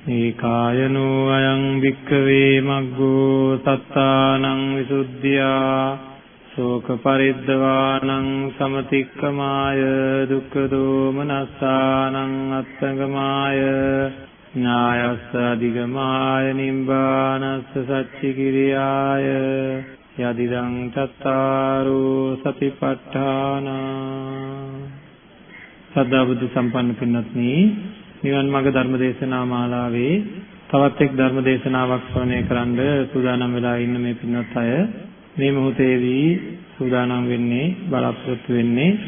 ඒකායනෝ අයං වික්කවේ මග්ගෝ සත්තානං විසුද්ධියා ශෝක පරිද්දවානං සමතික්කමාය දුක්ඛ දෝමනස්සානං අත්තගමාය ඥායස්ස අධිගමාය නිබ්බානස්ස සච්චි කිරියාය යදිදං චත්තාරෝ සතිපට්ඨාන සදා බුද්ධ සම්පන්න පින්වත්නි නිවන් මාර්ග ධර්ම දේශනා මාලාවේ තවත් එක් ධර්ම දේශනාවක් ශ්‍රවණය කරන්න සූදානම් වෙලා ඉන්න මේ පින්වත් අය මේ මොහොතේදී සූදානම් වෙන්නේ බලාපොරොත්තු වෙන්නේ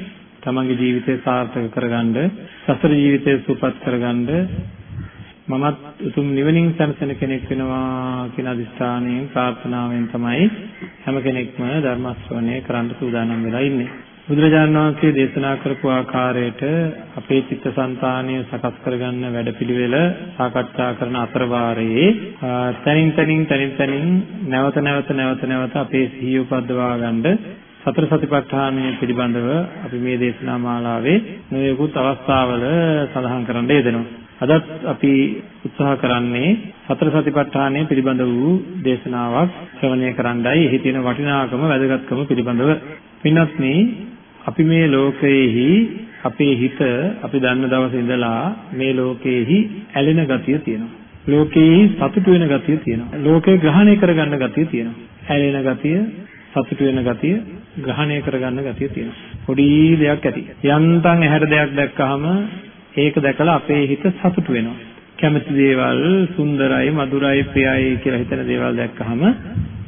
තමන්ගේ ජීවිතය සාර්ථක කරගන්න සසර ජීවිතය සුවපත් කරගන්න මමත් උතුම් නිවනින් සැනසෙන කෙනෙක් වෙනවා කියන අදිස්ථානයෙන් ප්‍රාර්ථනාවෙන් තමයි හැම කෙනෙක්ම ධර්ම ශ්‍රවණය කරන්න සූදානම් වෙලා ඉන්නේ. බුදුරජාණන් වහන්සේ දේශනා කරපු ආකාරයට අපේ චිත්තසංතානය සකස් කරගන්න වැඩපිළිවෙල සාකච්ඡා කරන අතර වාරයේ තනින් තනින් තනින් තනින් නැවත නැවත නැවත නැවත අපේ සිහිය උපදවා ගන්න සතර සතිපට්ඨානය පිළිබඳව අපි මේ දේශනා මාලාවේ නොයෙකුත් අවස්ථාවල සඳහන් කරන්න යෙදෙනවා. අදත් අපි උත්සාහ කරන්නේ සතර සතිපට්ඨානය පිළිබඳ වූ දේශනාවක් ශ්‍රවණය කරන්නයි එහි තියෙන වටිනාකම වැදගත්කම පිළිබඳව. පින්වත්නි අපි මේ ලෝකයේහි අපේ හිත අපි දන්න දවසේ ඉඳලා මේ ලෝකයේහි ඇලෙන ගතිය තියෙනවා. ලෝකයේහි සතුටු වෙන ගතිය තියෙනවා. ලෝකේ ග්‍රහණය කරගන්න ගතිය තියෙනවා. ඇලෙන ගතිය, සතුටු වෙන ගතිය, ග්‍රහණය කරගන්න ගතිය තියෙනවා. පොඩි දෙයක් ඇති. යන්තම් ඇහැට දෙයක් දැක්කහම ඒක දැකලා අපේ හිත සතුටු වෙනවා. කැමති දේවල් සුන්දරයි, මధుරයි, ප්‍රියයි කියලා හිතන දේවල් දැක්කහම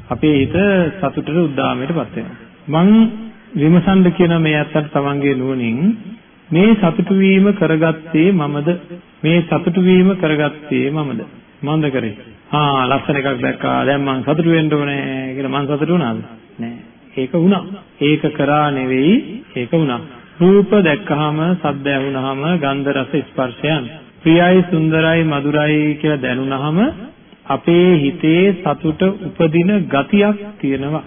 අපේ හිත සතුටට උද්දාමයටපත් වෙනවා. මං විමසන්න කියන මේ අත්තට තමන්ගේ නුවණින් මේ සතුටු වීම කරගත්තේ මමද? මේ සතුටු වීම කරගත්තේ මමද? මන්ද කරේ. ආ ලස්සන එකක් දැක්කා. දැන් මං සතුටු වෙන්න ඕනේ කියලා මං සතුටු වුණාද? නෑ. ඒක වුණා. ඒක කරා නෙවෙයි ඒක වුණා. රූප දැක්කහම සද්ද ඇහුනහම ගන්ධ රස ස්පර්ශයන් ප්‍රියයි සුන්දරයි මధుරයි කියලා දැනුනහම අපේ හිතේ සතුට උපදින ගතියක් තියෙනවා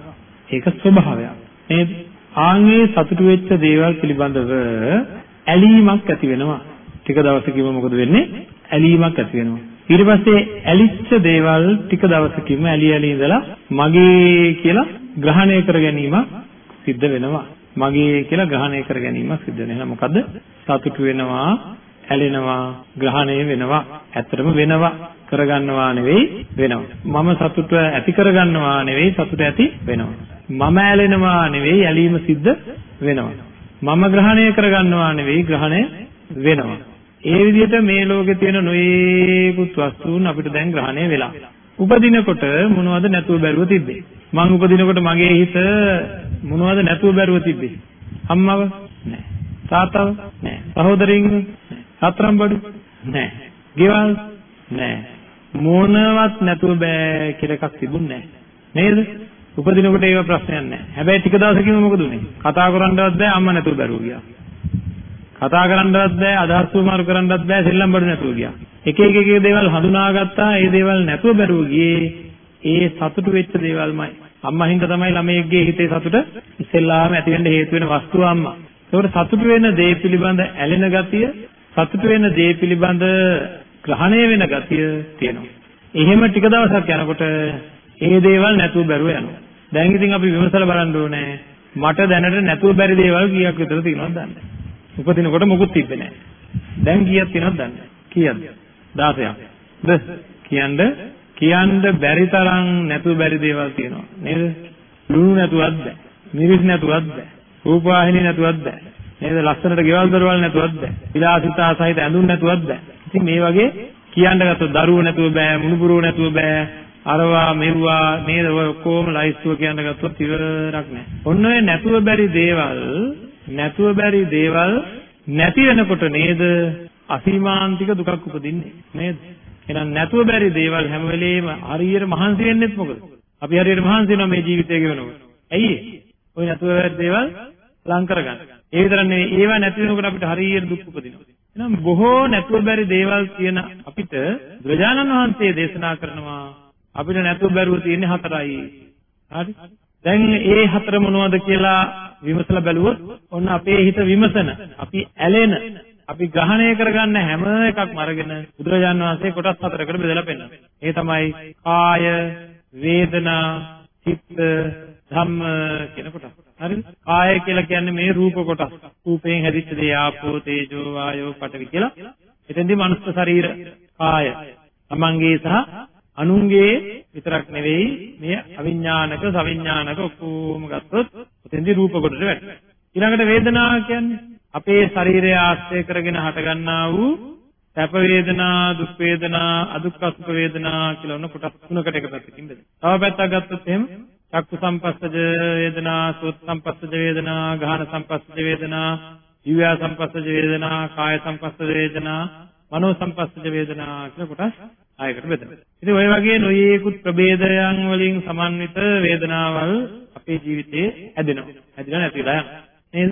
ඒක ස්වභාවයක් නේද ආන්ගේ සතුට වෙච්ච දේවල් පිළිබඳව ඇලීමක් ඇති වෙනවා ටික දවසකින්ම මොකද වෙන්නේ ඇලීමක් ඇති වෙනවා ඊට පස්සේ ඇලිච්ච දේවල් ටික දවසකින්ම ඇලි ඇලි ඉඳලා මගේ කියලා ග්‍රහණය කර ගැනීමක් සිද්ධ වෙනවා මගේ කියලා ග්‍රහණය කර ගැනීම සිද්ධ වෙනවා. එහෙනම් මොකද? සතුටු වෙනවා, ඇලෙනවා, ග්‍රහණය වෙනවා. ඇත්තටම වෙනවා. කරගන්නවා නෙවෙයි වෙනවා. මම සතුට ඇති කරගන්නවා නෙවෙයි සතුට ඇති වෙනවා. මම ඇලෙනවා නෙවෙයි ඇලීම සිද්ධ වෙනවා. මම ග්‍රහණය කරගන්නවා නෙවෙයි ග්‍රහණය වෙනවා. ඒ විදිහට මේ ලෝකේ තියෙන නොයේකුත් වස්තුන් අපිට දැන් ග්‍රහණය වෙලා. උපදිනකොට මොනවද නැතුව බැරුව තිබ්බේ? මං උපදිනකොට මගේ හිත මොනවද නැතුව බැරුව තිබ්බේ? අම්මව? නෑ. තාත්තව? නෑ. සහෝදරින්ව? නෑ. සතරම් බඩු? නෑ. ගෙවල්? නෑ. මොනවත් නැතුව බෑ කියලා එකක් තිබුණේ නෑ. නේද? උපදිනකොට ඒව ප්‍රශ්නයක් නෑ. හැබැයි ටික දවසකින්ම මොකද උනේ? කතා කරන්නවත් බෑ අම්මා නැතුව බැරුව ගියා. කතා කරන්නවත් බෑ අදහස් මාරු කරන්නවත් බෑ සෙල්ලම් බඩු නැතුව ගියා. එක එක එක දේවල් හඳුනාගත්තා ඒ දේවල් නැතුව බැරුව ගියේ ඒ සතුටු වෙච්ච දේවල්මයි. අම්මා හින්දා තමයි ළමයෙක්ගේ හිතේ සතුට ඉස්සෙල්ලාම ඇති වෙන්න හේතු වෙන වස්තුව අම්මා. ඒකට සතුටු වෙන දේ පිළිබඳ ඇලෙන ගතිය, සතුටු වෙන දේ පිළිබඳ ග්‍රහණය වෙන ගතිය තියෙනවා. එහෙම ටික දවසක් යනකොට ඒ දේවල් නැතුව බැරුව යනවා. දැන් ඉතින් අපි විමසලා බලන්න ඕනේ මට දැනට නැතුව බැරි දේවල් කීයක් විතර තියෙනවද දන්නේ නැහැ. උපදිනකොට මොකුත් තිබ්බේ නැහැ. දැන් කීයක් තියෙනවද දන්නේ නැහැ. කීයක්ද? 16ක්. ද කියන්න කියන්න බැරි තරම් නැතුව බැරි දේවල් තියෙනවා නේද? ලුණු නැතුවත් බෑ. මිරිස් නැතුවත් බෑ. රූපවාහිනිය නැතුවත් බෑ. නේද? ලස්සනට ගෙවල් දොරවල් නැතුවත් බෑ. විලාසිතා සහිත ඇඳුම් නැතුවත් බෑ. ඉතින් මේ වගේ කියන්න ගත්තොත් දරුවෝ නැතුව බෑ, මුණුබුරුවෝ නැතුව බෑ. අරවා මෙව්වා නේද ඔය ඔක්කොම ලයිස්තුව කියන්න ගත්තොත් ඉවරක් නෑ. ඔන්න ඔය නැතුව බැරි දේවල් නැතුව බැරි දේවල් නැති වෙනකොට නේද අසීමාන්තික දුකක් උපදින්නේ නේද? එහෙනම් නැතුව බැරි දේවල් හැම වෙලෙම හරියට මහන්සි වෙන්නෙත් මොකද? අපි හරියට මහන්සි වෙනවා මේ ජීවිතය ගෙවනකොට. ඇයි ඔය නැතුව බැරි දේවල් ලං කරගන්න. ඒ විතර නෙවෙයි ඒවා නැති වෙනකොට අපිට හරියට දුක් උපදිනවා. එහෙනම් බොහෝ නැතුව බැරි දේවල් තියෙන අපිට බුදුරජාණන් වහන්සේ දේශනා කරනවා අපිට නැතුව බැරුව තියෙන්නේ හතරයි. හරි? දැන් ඒ හතර මොනවද කියලා විමසලා බැලුවොත් ඔන්න අපේ හිත විමසන, අපි ඇලෙන, අපි ග්‍රහණය කරගන්න හැම එකක්ම අරගෙන බුදුරජාන් වහන්සේ කොටස් හතරකට බෙදලා පෙන්නනවා. ඒ තමයි කාය, වේදනා, චිත්ත, ධම්ම කියන කොටස්. හරිද? කාය කියලා කියන්නේ මේ රූප කොටස්. රූපයෙන් හැදිච්ච දේ ආපෝ, තේජෝ, වායෝ, පඨවි කියලා. එතෙන්දී මනුස්ස ශරීර කාය. තමන්ගේ සහ අනුන්ගේ විතරක් නෙවෙයි මේ අවිඥානික සවිඥානික ඔක්කොම ගත්තොත් එතෙන්දී රූප කොටට වැටෙනවා. ඊළඟට වේදනා කියන්නේ අපේ ශරීරය ආශ්‍රය කරගෙන හටගන්නා වූ සැප වේදනා, දුක් වේදනා, අදුක්ඛ වේදනා කියලා ඔන්න කොටස් තුනකට එක පැත්තකින් බෙදෙනවා. තව පැත්තක් ගත්තොත් එහෙම චක්කු සම්පස්සජ වේදනා, සෝත් සම්පස්සජ වේදනා, ගාහන සම්පස්සජ වේදනා, ජීව සම්පස්සජ වේදනා, කාය සම්පස්සජ වේදනා, මනෝ සම්පස්සජ වේදනා කියලා කොටස් ආයකට බෙදෙනවා. ඉතින් ওই වගේ නොයේකුත් ප්‍රභේදයන් වලින් සමන්විත වේදනාවල් අපේ ජීවිතේ හැදෙනවා. හැදිලා නැතිලා යනවා. නේද?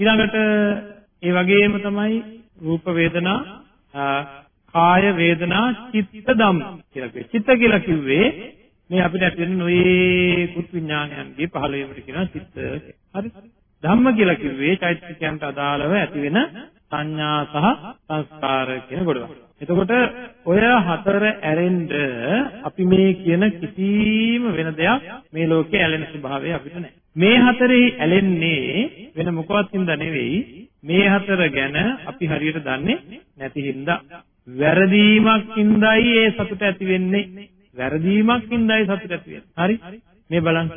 ඊළඟට ඒ වගේම තමයි රූප වේදනා කාය වේදනා චිත්ත ධම්ම කියලා කිව්වේ. චිත්ත කියලා කිව්වේ මේ අපිට ඇති වෙන නොයේකුත් විඥානයන්ගේ පහළ වීමට කියනවා චිත්ත. හරි? ධම්ම කියලා කිව්වේ චෛතසිකයන්ට අදාළව ඇති වෙන සංඥා සහ සංස්කාර කියන කොටස. එතකොට ඔය හතර ඇරෙන්න අපි මේ කියන කිසිම වෙන දෙයක් මේ ලෝකේ ඇලෙන ස්වභාවය අපිට නැහැ. මේ හතරේ ඇලෙන්නේ වෙන මොකවත් හින්දා නෙවෙයි මේ හතර ගැන අපි හරියට දන්නේ නැති හින්දා වැරදීමක් හින්දායි ඒ සතුට ඇති වෙන්නේ. වැරදීමක් හින්දායි සතුට ඇති වෙන්නේ. හරි? මේ බලන්න.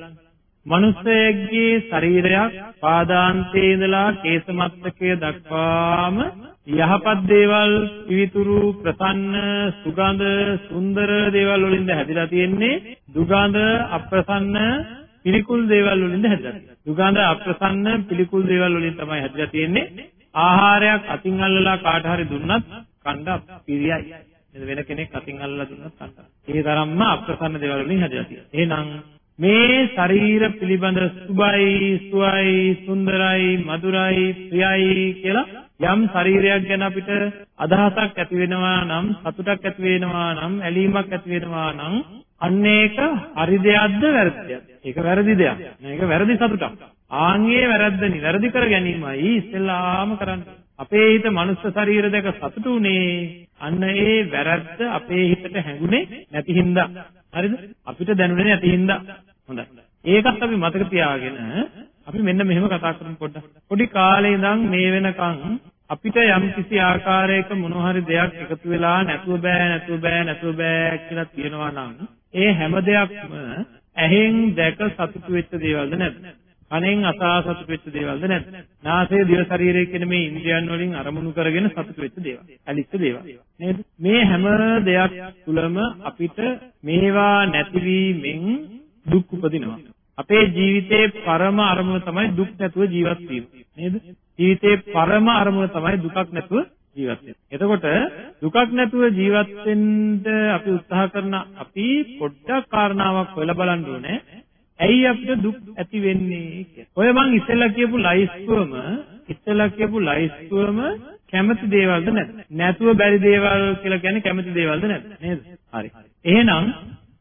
මනුස්සයෙක්ගේ ශරීරයක් පාදාන්තයේ ඉඳලා කේසමත්තකය දක්වාම යහපත් දේවල් පිවිතුරු ප්‍රසන්න සුගඳ සුන්දර දේවල් වලින්ද හැදිලා තියෙන්නේ. දුගඳ අප්‍රසන්න පිළිකුල් දේවල් වලින්ද හැදිලා තියෙන්නේ. දුගඳ අප්‍රසන්න පිළිකුල් දේවල් වලින් තමයි හැදිලා තියෙන්නේ. ආහාරයක් අතින් අල්ලලා කාට හරි දුන්නත් කණ්ඩ පිරියයි. වෙන කෙනෙක් අතින් අල්ලලා දුන්නත් කණ්ඩ. ඒ තරම්ම අප්‍රසන්න දේවල් වලින් හැදිලා තියෙන්නේ. එහෙනම් මේ ශරීර පිළිබඳ සුබයි සුවයි සුන්දරයි මధుරයි ප්‍රියයි කියලා යම් ශරීරයක් ගැන අපිට අදහසක් ඇති වෙනවා නම් සතුටක් ඇති වෙනවා නම් ඇලීමක් ඇති වෙනවා නම් අන්න ඒක හරි දෙයක්ද වැරදිද? ඒක වැරදි දෙයක්. මේක වැරදි සතුටක්. ආන්ගේ වැරද්ද නිවැරදි කර ගැනීමයි ඉස්සෙල්ලාම කරන්නේ. අපේ හිත මනුස්ස ශරීර දෙක සතුටු උනේ අන්න ඒ වැරද්ද අපේ හිතට හැඟුනේ නැති හින්දා. හරිද? අපිට දැනුනේ නැති හින්දා. හොඳයි. ඒකත් අපි මතක තියාගෙන අපි මෙන්න මෙහෙම කතා කරමු පොඩ්ඩක්. පොඩි කාලේ ඉඳන් මේ වෙනකන් අපිට යම් කිසි ආකාරයක මොන හරි දෙයක් එකතු වෙලා නැතුව බෑ නැතුව බෑ නැතුව බෑ කියලා කියනවා නම් ඒ හැම දෙයක්ම ඇහෙන් දැක සතුටු වෙච්ච දේවල්ද නැද්ද? කනෙන් අසා සතුටු වෙච්ච දේවල්ද නැද්ද? නාසය දිව ශරීරය කියන මේ ඉන්ද්‍රියන් වලින් අරමුණු කරගෙන සතුටු වෙච්ච දේවල්. ඇලිච්ච දේවල්. නේද? මේ හැම දෙයක් තුළම අපිට මේවා නැතිවීමෙන් දුක් උපදිනවා. අපේ ජීවිතේ පරම අරමුණ තමයි දුක් නැතුව ජීවත් වීම. නේද? ජීවිතේ පරම අරමුණ තමයි දුකක් නැතුව ජීවත් වෙන්න. එතකොට දුකක් නැතුව ජීවත් වෙන්න අපි උත්සාහ කරන අපි පොඩ්ඩක් කාරණාවක් හොයලා බලන්න ඕනේ. ඇයි අපිට දුක් ඇති වෙන්නේ කියලා. ඔය මං ඉස්සෙල්ලා කියපු ලයිස්තුවම ඉස්සෙල්ලා කියපු ලයිස්තුවම කැමති දේවල්ද නැද්ද? නැතුව බැරි දේවල් කියලා කියන්නේ කැමති දේවල්ද නැද්ද? නේද? හරි. එහෙනම්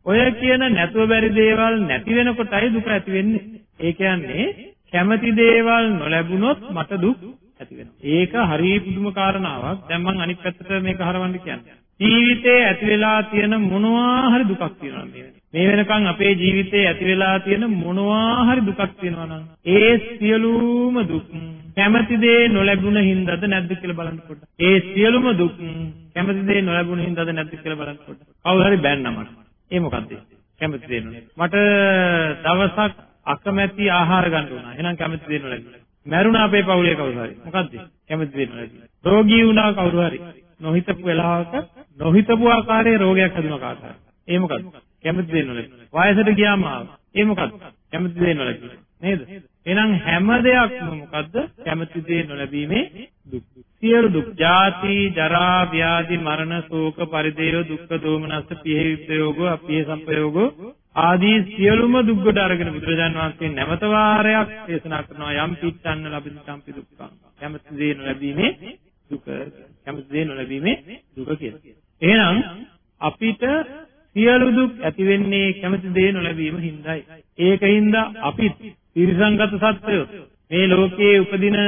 ඔය කියන නැතුව බැරි දේවල් නැති වෙනකොටයි දුක ඇති වෙන්නේ. ඒ කියන්නේ කැමති දේවල් නොලැබුණොත් මට දුක් ඇති වෙනවා. ඒක හරිය පුදුම කාරණාවක්. දැන් මම අනිත් පැත්තට මේක හරවන්න කියන්නේ. ජීවිතේ ඇති වෙලා තියෙන මොනවා හරි දුකක් තියෙනවා මේ මේ වෙනකන් අපේ ජීවිතේ ඇති වෙලා තියෙන මොනවා හරි දුකක් තියෙනවා නම් ඒ සියලුම දුක් කැමති දේ නොලැබුණ හින්දාද නැද්ද කියලා බලන්න පොඩ්ඩක්. ඒ සියලුම දුක් කැමති දේ නොලැබුණ හින්දාද නැද්ද කියලා බලන්න පොඩ්ඩක්. කවුරු හරි බැන්නමට. ඒ මොකද්ද? කැමති දෙන්න. මට දවසක් අකමැති ආහාර ගන්න උනා. එහෙනම් කැමති දෙන්න ලැබි. මැරුණා අපේ පවුලේ කවුරු හරි. මොකද්ද? කැමති දෙන්න ලැබි. රෝගී වුණා කවුරු හරි. නොහිතපු වෙලාවක නොහිතපු ආකාරයේ රෝගයක් හැදුණා කාට හරි. ඒ මොකද්ද? කැමති දෙන්න ලැබි. වයසට ගියාම ආවා. ඒ මොකද්ද? කැමති දෙන්න ලැබි. නේද? එහෙනම් හැම දෙයක්ම මොකද්ද? කැමති දේ නොලැබීමේ දුක්. සියලු දුක්, ජාති, ජරා, ව්‍යාධි, මරණ, ශෝක, පරිදේව, දුක්ඛ, දෝමනස්ස, පිහි විප්‍රයෝග, අපිහි සංපයෝග ආදී සියලුම දුක් කොට අරගෙන බුදුරජාන් වහන්සේ නැවත වාරයක් දේශනා කරනවා යම් පිච්ඡන්න ලැබෙන සම්පි දුක්ඛං. කැමති දේ නොලැබීමේ දුක, කැමති දේ නොලැබීමේ දුක කියලා. එහෙනම් අපිට සියලු දුක් ඇති වෙන්නේ කැමති දේ නොලැබීම හින්දායි. ඒකින්ද අපිත් තිරසංගත සත්වයෝ මේ ලෝකයේ උපදින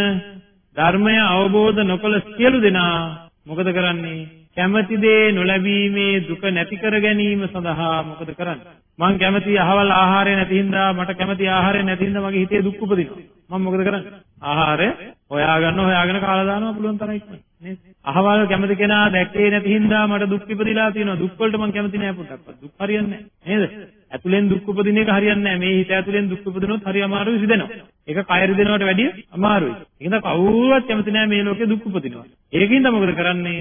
ධර්මය අවබෝධ නොකළ සියලු දෙනා මොකද කරන්නේ? කැමති දේ නොලැබීමේ දුක නැති කර ගැනීම සඳහා මොකද කරන්නේ? මං කැමති අහවල් ආහාරය නැති හින්දා මට කැමති ආහාරය නැති හින්දා මගේ හිතේ දුක් උපදිනවා. මම මොකද කරන්නේ? ආහාරය හොයාගන්න හොයාගෙන කාලා දානවා පුළුවන් තරම් ඉක්මනට. නේද? අහවල් කැමති කෙනා දැක්කේ නැති හින්දා මට දුක් ඉපදිලා තියෙනවා. දුක් වලට මං කැමති නෑ පොඩ්ඩක්වත්. දුක් හරියන්නේ නෑ. නේද? ඇතුලෙන් දුක් උපදින එක හරියන්නේ නෑ. මේ හිත ඇතුලෙන් දුක් උපදිනොත් හරි අමාරුයි සිදෙනවා. ඒක කය රිදෙනවට වැඩිය අමාරුයි. ඒකද කවුරුවත් කැමති නෑ මේ ලෝකේ දුක් උපදිනවා. ඒකින්ද මොකද කරන්නේ?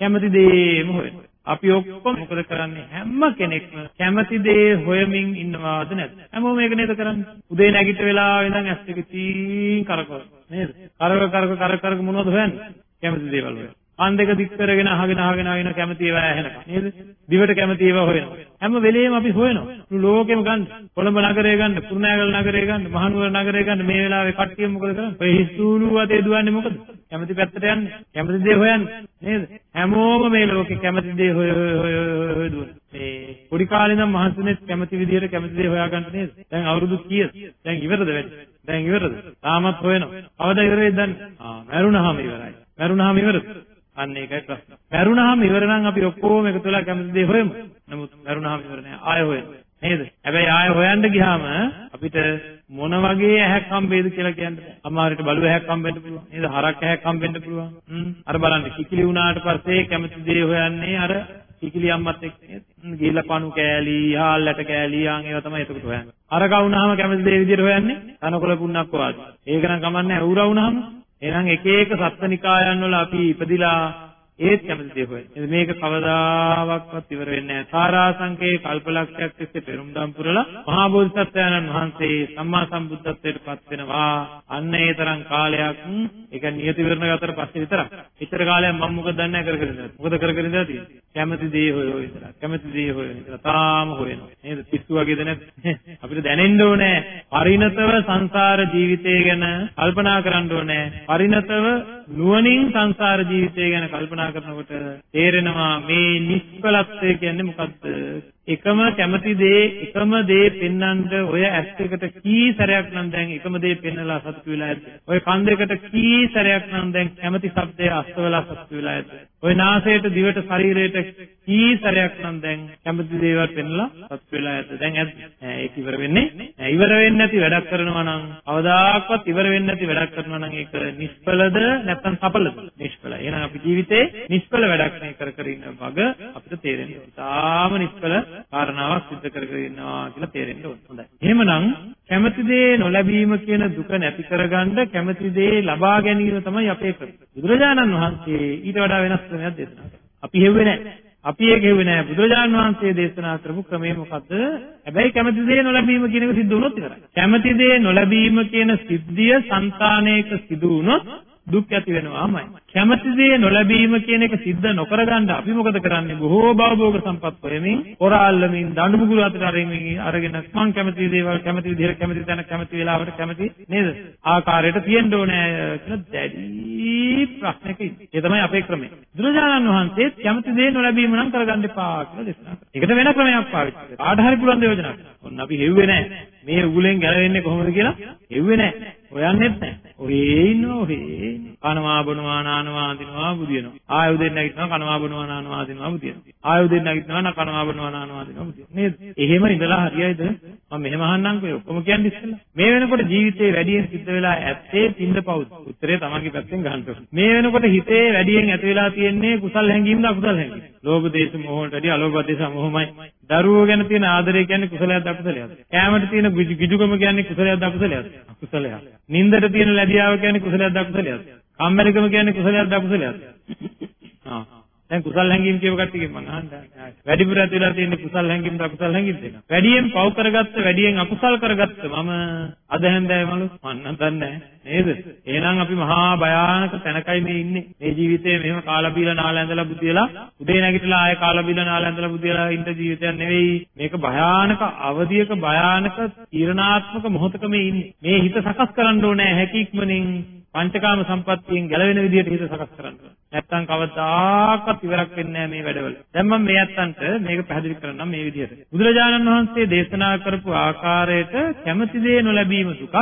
කැමති දේම හොයනවා. අපි ඔක්කොම මොකද කරන්නේ හැම කෙනෙක්ම කැමති දේ හොයමින් ඉන්නවාද නැද්ද හැමෝම මේක නේද කරන්නේ උදේ නැගිට වෙලාව ඉඳන් ඇස් දෙක තීන් කරකවන නේද කරක කරක කරක කරක මොනවද හොයන්නේ කැමති දේවල් හොයන අන් දෙක දික් කරගෙන අහගෙන අහගෙන ආගෙන කැමති ඒවා ඇහෙනකම් නේද? දිවට කැමති ඒවා හොයනවා. හැම වෙලෙම අපි හොයනවා. මුළු ලෝකෙම ගන්න. කොළඹ නගරය ගන්න, කුරුණෑගල නගරය ගන්න, මහනුවර නගරය ගන්න මේ වෙලාවේ කට්ටිය මොකද කරන්නේ? ඔය හිස්තුළු වතේ දුවන්නේ මොකද? කැමති පැත්තට යන්නේ. කැමති දේ හොයන්නේ නේද? හැමෝම මේ ලෝකේ කැමති දේ හොය හොය හොය දුවන. මේ පොඩි කාලේ ඉඳන් මහන්සිනේ කැමති විදියට කැමති දේ හොයාගන්න නේද? දැන් අවුරුදු කීයද? දැන් ඉවරද වැඩි? දැන් ඉවරද? තාමත් හොයනවා. අවද ඉවරෙයි දැන්. ආ මැරුණාම ඉවරයි. මැරුණාම ඉවරද? අන්න ඒකයි ප්‍රශ්න. මැරුණාම ඉවර නම් අපි ඔක්කොම එකතු වෙලා කැමති දේ හොයමු. නමුත් මැරුණාම ඉවර නෑ. ආය හොයමු. නේද? හැබැයි ආය හොයන්න ගියාම අපිට මොන වගේ ඇහැක් හම්බෙයිද කියලා කියන්න බෑ. අමාරුට බලු ඇහැක් හම්බෙන්න පුළුවන්. නේද? හරක් ඇහැක් හම්බෙන්න පුළුවන්. හ්ම්. අර බලන්න කිකිලි වුණාට පස්සේ කැමති දේ හොයන්නේ අර කිකිලි අම්මත් එක්ක නේද? ගිහිල්ලා පණු කෑලි, හාල්ලට කෑලි, ආන් ඒවා තමයි එතකොට හොයන්නේ. අර කවුනාම කැමති දේ විදිහට හොයන්නේ. තනකොළ පුන්නක් වාගේ. ඒක නම් කමන්නේ ඌරා වුණාම එහෙනම් එක එක සත්ත්වනිකායන් වල අපි ඉපදිලා ඒත් කැමති දේ හොයන්නේ. මේක කවදාවත් ඉවර වෙන්නේ නැහැ. සාරාංශකේ කල්පලක්ෂයක් තිස්සේ පෙරම්දම් පුරලා මහා බෝධිසත්වයන්න් වහන්සේ සම්මා සම්බුද්ධත්වයට පත් වෙනවා. අන්න ඒ තරම් කාලයක් ඒක නියත විවරණ ගතට පස්සේ විතරක්. ඉතර කාලයක් මම මොකද දන්නේ කර කර ඉඳලා. මොකද කර කර ඉඳලා තියෙන්නේ? කැමති දේ හොය හොය ඉඳලා. කැමති දේ හොය ඉඳලා. තාම හොයනවා. නේද? පිස්සු වගේද නැත්? අපිට දැනෙන්න ඕනේ පරිණතව සංසාර ජීවිතය ගැන කල්පනා කරන්න ඕනේ. පරිණතව නුවණින් සංසාර ජීවිතය ගැන කල්පනා කරනකොට තේරෙනවා මේ නිෂ්ඵලත්වය කියන්නේ මොකක්ද එකම කැමති දේ එකම දේ පෙන්වන්න ඔය ඇස් එකට කී සැරයක් නම් දැන් එකම දේ පෙන්වලා සතුටු වෙලා ඇද්ද? ඔය කන් දෙකට කී සැරයක් නම් දැන් කැමති ශබ්දය අස්තවලා සතුටු වෙලා ඇද්ද? ඔය නාසයට දිවට ශරීරයට කී සැරයක් නම් දැන් කැමති දේවල් පෙන්වලා සතුටු වෙලා ඇද්ද? දැන් ඇද්ද? ඒක ඉවර වෙන්නේ නෑ ඉවර වෙන්නේ නැති වැඩක් කරනවා නම් අවදාක්වත් ඉවර වෙන්නේ නැති වැඩක් කරනවා නම් ඒක නිෂ්ඵලද නැත්නම් සඵලද? නිෂ්ඵලයි. එහෙනම් අපි ජීවිතේ නිෂ්ඵල වැඩක් නේ කර කර ඉන්න වග අපිට තේරෙන්නේ තාම නිෂ්ඵල කාරණාවක් සිද්ධ කරගෙන ඉන්නවා කියලා තේරෙන්න ඕන. හොඳයි. එහෙමනම් කැමති දේ නොලැබීම කියන දුක නැති කරගන්න කැමති දේ ලබා ගැනීම තමයි අපේ ක්‍රමය. බුදුරජාණන් වහන්සේ ඊට වඩා වෙනස් ක්‍රමයක් දේශනා කළා. අපි හෙව්වේ නැහැ. අපි ඒක හෙව්වේ නැහැ. බුදුරජාණන් වහන්සේ දේශනා කරපු ක්‍රමය මොකද්ද? හැබැයි කැමති දේ නොලැබීම කියන එක සිද්ධ වුණොත් ඉවරයි. කැමති දේ නොලැබීම කියන සිද්ධිය సంతානයක සිදු වුණොත් දුක් ඇති වෙනවාමයි. කැමති දේ නොලැබීම කියන එක සිද්ධ නොකරගන්න අපි මොකද කරන්නේ? බොහෝ භවෝග සම්පත් හොයමින්, හොරාල්ලමින්, දඬු මුගුරු අතට අරගෙන අරගෙන මං කැමති දේවල් කැමති විදිහට කැමති තැන කැමති වෙලාවට කැමති නේද? ආකාරයට තියෙන්න ඕනේ කියලා දැඩි ප්‍රශ්නයක ඉන්නේ. ඒ තමයි අපේ ක්‍රමය. බුදුරජාණන් වහන්සේ කැමති දේ නොලැබීම නම් කරගන්න එපා කියලා දේශනා කළා. ඒකට වෙන ක්‍රමයක් පාවිච්චි කළා. කාට හරි පුළුවන් යෝජනා කළා. ඔන්න අපි හෙව්වේ නැහැ. මේ උගුලෙන් ගැලවෙන්නේ කොහොමද කියලා හෙව්වේ නැහැ. හොයන්නෙත් නැහැ. ඔහේ ඉන්නවා ඔහේ කනවා බොනවා නානවා අඳිනවා බුදිනවා. ආය උදෙන් නැගිටිනවා කනවා බොනවා නානවා අඳිනවා බුදිනවා. ආය උදෙන් නැගිටිනවා නා කනවා බොනවා නානවා අඳිනවා බුදිනවා. නේද? එහෙම ඉඳලා හරියයිද? මම මෙහෙම අහන්නම්කෝ ඔක්කොම කියන්නේ ඉස්සෙල්ලා. මේ වෙනකොට ජීවිතේ වැඩියෙන් සිද්ධ වෙලා ඇත්තේ පින්ද පවුද උත්තරේ තමන්ගේ පැත්තෙන් ගන්න ඕනේ. මේ වෙනකොට හිතේ වැඩියෙන් ඇති වෙලා තියෙන්නේ කුසල් හැඟීම්ද අකුසල් හැඟීම්? ලෝභ දේශ මොහ වලට වැඩිය අලෝභ දේශ මොහොමයි. දරුවෝ ගැන තියෙන ආදරය කියන්නේ කුසලයක්ද අකුසලයක්ද? කෑමට තියෙන ගිජුකම කියන්නේ කුසලයක්ද අකුසලයක්ද? අකුසලයක්. නින්දට තියෙන ලැබියාව කියන්නේ කුසලයක්ද අකුසලයක්ද? කම්මැලිකම කියන්නේ කුසලයක්ද අකුසලයක්ද? ආ. දැන් කුසල් හැංගීම් කියව කට්ටියකින් මම අහන්න. වැඩිපුර ඇති වෙලා තියෙන කුසල් හැංගීම්ද අකුසල් හැංගීම්ද එක වැඩියෙන් පව් කරගත්ත වැඩියෙන් අකුසල් කරගත්ත මම අද හැන්දෑවේ මලු. මන්න දන්නේ නේද? එහෙනම් අපි මහා භයානක තැනකයි මේ ඉන්නේ. මේ ජීවිතේ මෙහෙම කාලා බීලා නාලා ඇඳලා බුදියලා උදේ නැගිටලා ආයෙ කාලා බීලා නාලා ඇඳලා බුදියලා ඉන්න ජීවිතයක් නෙවෙයි. මේක භයානක අවධියක භයානක තීරණාත්මක මොහොතක මේ ඉන්නේ. මේ හිත සකස් කරන්න ඕනේ හැකියක්මනින් පංචකාම සම්පත්තියෙන් ගැලවෙන විදිහට හිත සකස් කරන්න. නැත්තම් කවදාකවත් ඉවරක් වෙන්නේ නැහැ මේ වැඩවල. දැන් මම මේ අත්තන්ට මේක පැහැදිලි කරන්නම් මේ විදිහට. බුදුරජාණන් වහන්සේ දේශනා කරපු ආකාරයට කැමැති දේ නොලැබීම දුකක්.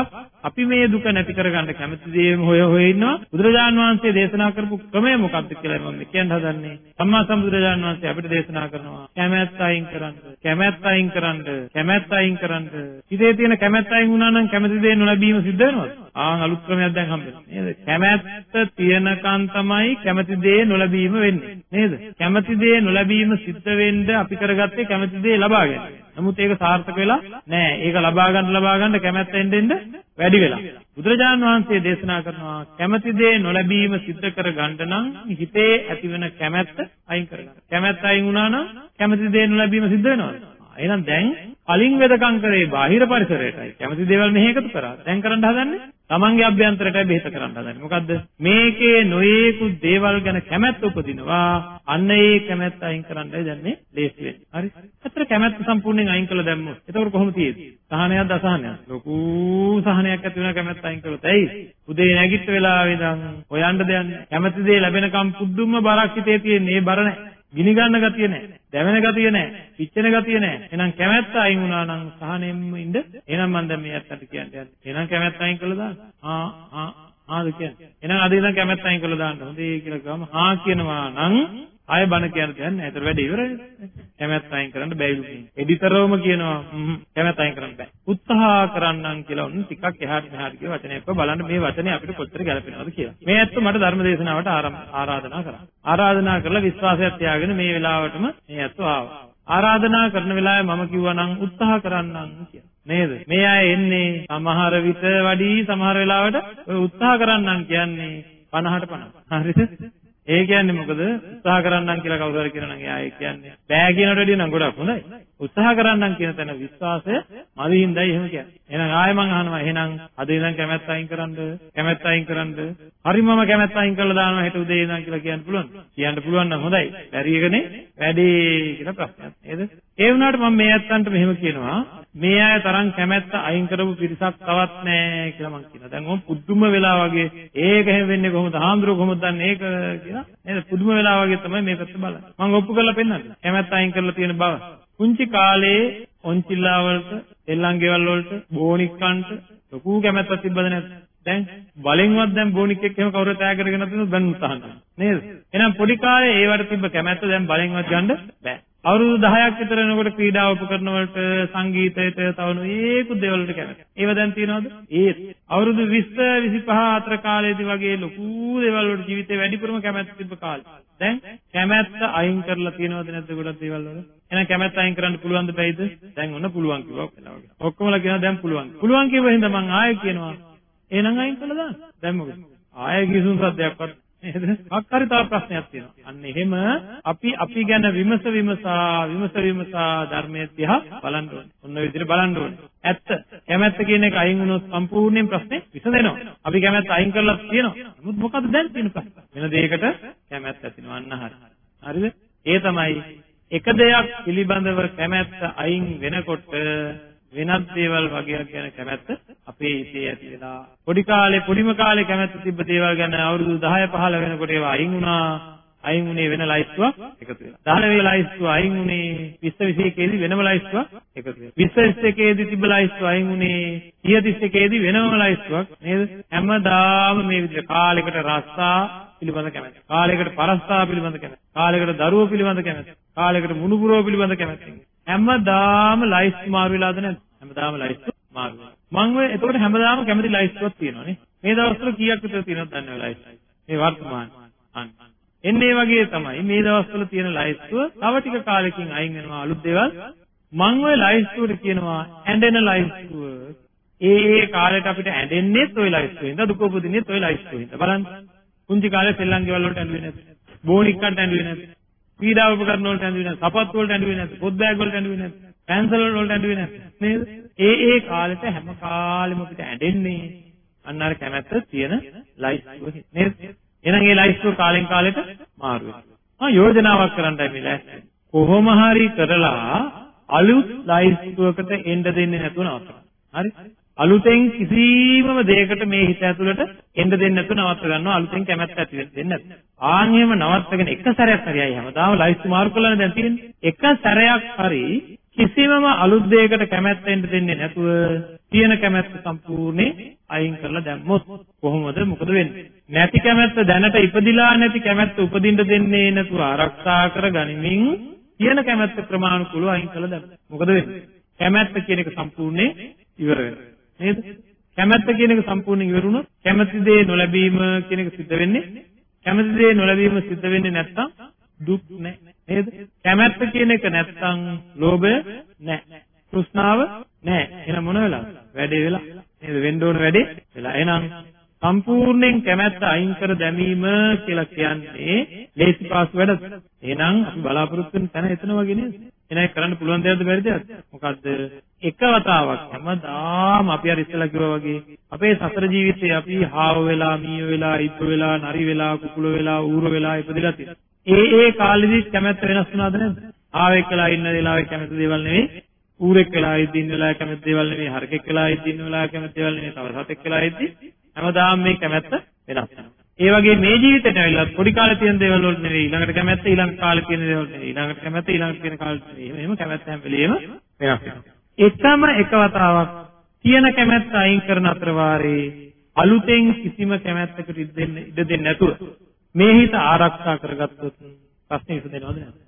අපි මේ දුක නැති කරගන්න කැමැති දේම හොය හොය ඉන්නවා. බුදුරජාණන් වහන්සේ දේශනා කරපු ක්‍රමය මොකක්ද කියලා මම කියන්න හදන්නේ. සම්මා සම්බුදුරජාණන් වහන්සේ අපිට දේශනා කරනවා කැමැත්ත අයින් කරන්න. කැමැත්ත අයින් කරන්න. කැමැත්ත අයින් කරන්න. හිතේ තියෙන කැමැත්ත අයින් වුණා නම් කැමැති දේ නොලැබීම සිද්ධ වෙනවද? ආන් අලුත් ක්‍රමයක් දැන් හම්බෙනවා. නේද? කැමැත්ත තියනකන් තමයි කැමැති දේ නොලැබීම වෙන්නේ. නේද? කැමැති දේ නොලැබීම සිද්ධ වෙන්න අපි කරගත්තේ කැමැති දේ ලබා ගැනීම. නමුත් ඒක සාර්ථක වෙලා නෑ. ඒක ලබා ගන්න ලබා ගන්න කැමැත්ත එන්න එන්න වැඩි වෙලා. බුදුරජාණන් වහන්සේ දේශනා කරනවා කැමැති දේ නොලැබීම සිද්ධ කර ගන්න නම් හිතේ ඇතිවෙන කැමැත්ත අයින් කරගන්න. කැමැත්ත අයින් වුණා නම් කැමැති දේ නොලැබීම සිද්ධ වෙනවද? එහෙනම් දැන් කලින් වෙදකම් කරේ බාහිර පරිසරයටයි. කැමති දේවල් මෙහි එකතු කරා. දැන් කරන්න හදන්නේ තමන්ගේ අභ්‍යන්තරයටයි බෙහෙත කරන්න හදන්නේ. මොකද්ද? මේකේ නොයේකුත් දේවල් ගැන කැමැත්ත උපදිනවා. අන්න ඒ කැමැත්ත අයින් කරන්නයි දැන් මේ ලේසි වෙන්නේ. හරි? අතර කැමැත්ත සම්පූර්ණයෙන් අයින් කළා දැම්මොත්. එතකොට කොහොමද තියෙන්නේ? සහනයක්ද අසහනයක්ද? ලොකු සහනයක් ඇති වෙන කැමැත්ත අයින් කළොත්. ඇයි? උදේ නැගිට වෙලාවේ ඉඳන් හොයන්න දෙයක් කැමැති දේ ලැබෙනකම් පුදුම බරක් හිතේ තියෙන. ඒ බර නැහැ. ගිනි ගන්න ගතිය නැහැ. දැවෙන ගතිය නැහැ. පිච්චෙන ගතිය නැහැ. එහෙනම් කැමැත්ත අයින් වුණා නම් සහනෙම්ම ඉන්න. එහෙනම් මම දැන් මේ ඇත්තට කියන්නේ. එහෙනම් කැමැත්ත අයින් කළා දාන්න. ආ ආ ආද කියන්නේ. එහෙනම් අද ඉඳන් කැමැත්ත අයින් කළා දාන්න. හොඳේ කියලා ගම හා කියනවා නම් ආය බණ කියන්න දෙයක් නැහැ. ඒතර වැඩේ ඉවරයි. කැමැත්ත අයින් කරන්න බැයිලු කියන්නේ. එඩිතරවම කියනවා කැමැත්ත අයින් කරන්න බෑ. උත්සාහ කරන්නම් කියලා උන් ටිකක් එහාට මෙහාට ගිය වචනයක් බලන්න මේ වචනේ අපිට කොච්චර ගැලපෙනවද කියලා. මේ ඇත්ත මට ධර්ම දේශනාවට ආරාධනා කරා. ආරාධනා කරලා විශ්වාසයක් තියාගෙන මේ වෙලාවටම මේ ඇත්ත ආවා. ආරාධනා කරන වෙලාවේ මම කිව්වා නම් උත්සාහ කරන්නම් කියලා. නේද? මේ අය එන්නේ සමහර විට වැඩි සමහර වෙලාවට ඔය උත්සාහ කරන්නම් කියන්නේ 50ට 50. හරිද? ඒ කියන්නේ මොකද? උත්සාහ කරන්නම් කියලා කවුරු හරි කියනවා නම් එයා ඒ කියන්නේ බෑ කියනට වැඩිය නම් ගොඩක් හොඳයි. උත්සාහ කරන්නම් කියන තැන විශ්වාසය මදින්දයි එහෙම කියන්නේ. එහෙනම් ආයෙ මං අහනවා එහෙනම් අද ඉඳන් කැමැත්ත අයින් කරන්නද? කැමැත්ත අයින් කරන්නද? හරි මම කැමැත්ත අයින් කරලා දානවා හෙට උදේ ඉඳන් කියලා කියන්න පුළුවන්. කියන්න පුළුවන් නම් හොඳයි. බැරි එකනේ වැඩි කියලා ප්‍රශ්නයක් නේද? ඒ වුණාට මම මේ අත්තන්ට මෙහෙම කියනවා මේ අය තරම් කැමැත්ත අයින් කරපු පිරිසක් තවත් නැහැ කියලා මං කියනවා. දැන් ඕම් පුදුම වෙලා වගේ ඒක එහෙම වෙන්නේ කොහොමද? හාමුදුරුවෝ කොහොමද දන්නේ ඒක කියලා නේද? පුදුම වෙලා වගේ තමයි මේ පැත්ත බලන්නේ. මං ඔප්පු කරලා පෙන්නන්න. කැමැත්ත අයින් කරලා තියෙන බව. කුංචි කාලේ ඔන්චිල්ලා වලට, එල්ලන් ගෙවල් වලට, බෝනික්කන්ට ලොකු කැමැත්තක් තිබ්බද නැද්ද? දැන් බලෙන්වත් දැන් බෝනික් එක්ක එහෙම කවුරුත් ඈ කරගෙන නැතිනම් දැන් උත්සාහ කරනවා. නේද? එහෙනම් පොඩි කාලේ ඒවට තිබ්බ කැමැත්ත දැන් බලෙන්වත් ගන්න බෑ. අවුරුදු 10ක් විතර වෙනකොට ක්‍රීඩා උපකරණ වලට සංගීතයට තවන ඒකුත් දේවල් වලට කැමති. ඒව දැන් තියනවද? ඒත් අවුරුදු 20 25 අතර කාලේදී වගේ ලොකු දේවල් වලට ජීවිතේ වැඩිපුරම කැමැත්ත තිබ්බ කාලේ. දැන් කැමැත්ත අයින් කරලා තියනවද නැද්ද ගොඩක් දේවල් වල? එහෙනම් කැමැත්ත අයින් කරන්න පුළුවන්ද බැයිද? දැන් ඔන්න පුළුවන් කිව්වා වගේ. ඔක්කොමලා කියනවා දැන් පුළුවන්. පුළුවන් කියව හින්දා මම ආයෙ කියනවා. එහෙනම් අයින් කළා දාන්න. දැන් මොකද? ආයෙ කිසිම සද්දයක්වත් නේද? මොකක් හරි තව ප්‍රශ්නයක් තියෙනවා. අන්න එහෙම අපි අපි ගැන විමස විමසා විමස විමසා ධර්මයේ දිහා බලන්න ඕනේ. ඔන්න විදිහට බලන්න ඕනේ. ඇත්ත. කැමැත්ත කියන එක අයින් වුණොත් සම්පූර්ණයෙන් ප්‍රශ්නේ විසඳෙනවා. අපි කැමැත්ත අයින් කරලා තියෙනවා. නමුත් මොකද දැන් තියෙන ප්‍රශ්නේ? වෙන දෙයකට කැමැත්ත ඇතිවෙනවා අන්න හරි. හරිද? ඒ තමයි එක දෙයක් පිළිබඳව කැමැත්ත අයින් වෙනකොට වෙනත් දේවල් වගේ ගැන කැමැත්ත අපේ හිතේ ඇති වෙලා පොඩි කාලේ පොඩිම කාලේ කැමැත්ත තිබ්බ දේවල් ගැන අවුරුදු 10 15 වෙනකොට ඒවා අයින් වුණා අයින් වුණේ වෙන ලයිස්තුවක් එකතු වෙලා. 19 ලයිස්තුව අයින් වුණේ 20 21 දී වෙනම ලයිස්තුවක් එකතු වෙලා. 20 21 දී තිබ්බ ලයිස්තුව අයින් වුණේ 30 31 දී වෙනම ලයිස්තුවක් නේද? හැමදාම මේ විදිහට කාලයකට රස්සා පිළිබඳ කැමැත්ත. කාලයකට පරස්සා පිළිබඳ කැමැත්ත. කාලයකට දරුවෝ පිළිබඳ කැමැත්ත. කාලයකට මුණුපුරෝ පිළිබඳ කැමැත්ත. හැමදාම ලයිස්තු මාරු වෙලාද නැද්ද? හැමදාම ලයිස්තු මාරු වෙනවා. මම ඔය එතකොට හැමදාම කැමති ලයිස්තුවක් තියෙනවානේ. මේ දවස්වල කීයක් විතර තියෙනවද දන්නේ නැහැ ලයිස්තු. මේ වර්තමාන. අන්න. එන්නේ වගේ තමයි මේ දවස්වල තියෙන ලයිස්තුව තව ටික කාලෙකින් අයින් වෙනවා අලුත් දේවල්. මම ওই ලයිස්තුවට කියනවා ඇඬෙන ලයිස්තුව. ඒ ඒ කාලෙට අපිට ඇඬෙන්නේත් ওই ලයිස්තුවෙන්. ඉඳ දුක උපදින්නේත් ওই ලයිස්තුවෙන්. බලන්න. පුංචි කාලේ සෙල්ලම් ගෙවල් වලට ඇඬුවේ නැද්ද? බෝනික්කට ඇඬුවේ නැද්ද? පීඩා උපකරණ වලට ඇඬුවේ නැද්ද? සපත්තු වලට ඇඬුවේ නැද්ද? පොත් බෑග් වලට ඇඬුවේ නැද්ද? පැන්සල් වලට ඇඬුවේ නැද්ද? නේද? ඒ ඒ කාලෙට හැම කාලෙම අපිට ඇඬෙන්නේ අන්න අර කැමැත්ත තියෙන ලයිස්තුව නේද? එහෙනම් ඒ ලයිස්තුව කාලෙන් කාලෙට මාරු වෙනවා. ආ යෝජනාවක් කරන්නයි මේ ලෑස්ති. කොහොම හරි කරලා අලුත් ලයිස්තුවකට එන්න දෙන්නේ නැතුව නවත්තනවා. හරි? අලුතෙන් කිසිමම දෙයකට මේ හිත ඇතුළට එන්න දෙන්නේ නැතුව නවත්ත ගන්නවා අලුතෙන් කැමැත්ත ඇති වෙන්නේ නැත්නම්. ආන් එහෙම නවත්තගෙන එක සැරයක් හරියයි හැමදාම ලයිස්තු මාරු කරලානේ දැන් තියෙන්නේ. එක සැරයක් හරි කිසිමම අලුත් දෙයකට කැමැත්ත එන්න දෙන්නේ නැතුව තියෙන කැමැත්ත සම්පූර්ණයෙන් අයින් කරලා දැම්මොත් කොහොමද මොකද වෙන්නේ? නැති කැමැත්ත දැනට ඉපදිලා නැති කැමැත්ත උපදින්න දෙන්නේ නැතුව ආරක්ෂා කර ගනිමින් තියෙන කැමැත්ත ක්‍රමානුකූලව අයින් කළා දැම්ම. මොකද වෙන්නේ? කැමැත්ත කියන එක සම්පූර්ණයෙන් ඉවර වෙනවා. නේද? කැමැත්ත කියන එක සම්පූර්ණයෙන් ඉවර වුණොත් කැමැති දේ නොලැබීම කියන එක සිද්ධ වෙන්නේ කැමැති දේ නොලැබීම සිද්ධ වෙන්නේ නැත්තම් දුක් නැහැ නේද? කැමැත්ත කියන එක නැත්තම් ලෝභය නැහැ. තෘෂ්ණාව නැහැ. එහෙනම් මොන වෙලාවද? වැඩේ වෙලා. නේද? වෙන්න ඕන වැඩේ වෙලා. එහෙනම් සම්පූර්ණයෙන් කැමැත්ත අයින් කර දැමීම කියලා කියන්නේ ලේසි පාසු වැඩ. එහෙනම් අපි බලාපොරොත්තු වෙන තැන එතන වගේ නේද? එහෙනම් කරන්න පුළුවන් දෙයක්ද බැරි දෙයක්ද? මොකද්ද? එක වතාවක් හැමදාම අපි අර ඉස්සලා කිව්වා වගේ අපේ සතර ජීවිතේ අපි හාව වෙලා, මීය වෙලා, ඉප්ප වෙලා, නරි වෙලා, කුකුල වෙලා, ඌර වෙලා ඉපදලා තියෙනවා. ඒ ඒ කාලෙදි කැමැත්ත වෙනස් වුණාද නැද්ද? ආවෙක් වෙලා ඉන්න වෙලාවේ කැමැත්ත දේවල් නෙවෙයි. ඌරෙක් වෙලා ඉඳින්න වෙලාවේ කැමැත්ත දේවල් නෙවෙයි. හරකෙක් වෙලා ඉඳින්න වෙලාවේ කැමැත්ත දේවල් නෙවෙයි. තව සතෙක් වෙලා ඉඳි හැමදාම මේ කැමැත්ත වෙනස් වෙනවා. ඒ වගේ මේ ජීවිතේට ඇවිල්ලා පොඩි කාලේ තියෙන දේවල් වලට නෙවෙයි ඊළඟට කැමැත්ත ඊළඟ කාලේ තියෙන දේවල් නෙවෙයි ඊළඟට කැමැත්ත ඊළඟට තියෙන කාලෙට නෙවෙයි එහෙම කැමැත්ත හැම වෙලෙම වෙනස් වෙනවා. එකම එක වතාවක් තියෙන කැමැත්ත අයින් කරන අතර වාරේ අලුතෙන් කිසිම කැමැත්තකට ඉඩ දෙන්නේ නැතුව මේ හිත ආරක්ෂා කරගත්තොත් ප්‍රශ්නේ විසඳෙනවද නැද්ද?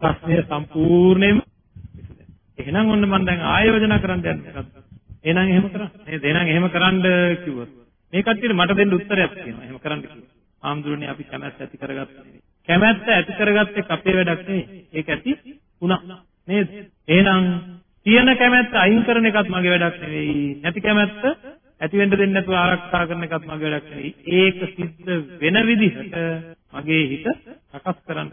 ප්‍රශ්නය සම්පූර්ණයෙන්ම එහෙනම් ඔන්න මම දැන් ආයෝජන කරන්න යන්නේ. එහෙනම් එහෙම කරන්න. නේද? එහෙනම් එහෙම කරන්න කිව්වොත්. මේ කට්ටියට මට දෙන්න උත්තරයක් තියෙනවා. එහෙම කරන්න කිව්වොත්. ආම්දුරනේ අපි කැමැත්ත ඇති කරගත්තා නෙවෙයි. කැමැත්ත ඇති කරගත්ත එක අපේ වැඩක් නෙවෙයි. ඒක ඇති වුණා. නේද? එහෙනම් තියෙන කැමැත්ත අයින් කරන එකත් මගේ වැඩක් නෙවෙයි. නැති කැමැත්ත ඇති වෙන්න දෙන්නේ නැතුව ආරක්ෂා කරන එකත් මගේ වැඩක් නෙවෙයි. ඒක සිද්ධ වෙන විදිහට මගේ හිත සකස් කරන්න.